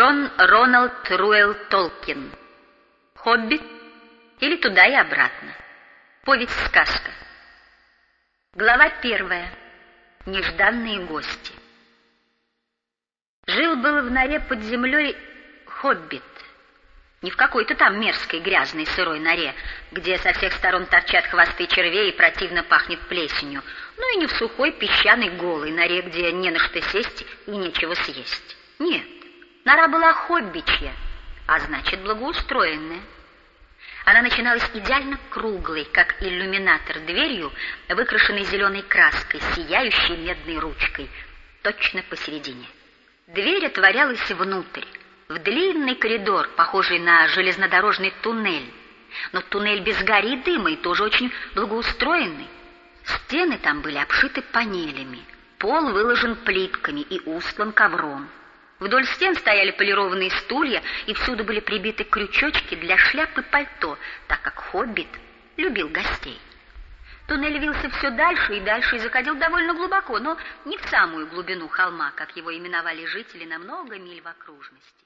Джон Роналд Руэлл Толкин. «Хоббит» или «Туда и обратно». Повесть-сказка. Глава первая. Нежданные гости. Жил-был в норе под землей хоббит. Не в какой-то там мерзкой, грязной, сырой норе, где со всех сторон торчат хвосты червей и противно пахнет плесенью, ну и не в сухой, песчаной, голой норе, где не на что сесть и нечего съесть. Нет, нора была хоббичья, а значит, благоустроенная. Она начиналась идеально круглой, как иллюминатор, дверью, выкрашенной зеленой краской, сияющей медной ручкой, точно посередине. Дверь отворялась внутрь, в длинный коридор, похожий на железнодорожный туннель. Но туннель без гори и дыма и тоже очень благоустроенный. Стены там были обшиты панелями, пол выложен плитками и устлан ковром. Вдоль стен стояли полированные стулья, и всюду были прибиты крючочки для шляп и пальто, так как хоббит любил гостей. Туннель вился все дальше и дальше и заходил довольно глубоко, но не в самую глубину холма, как его именовали жители на много миль в окружности.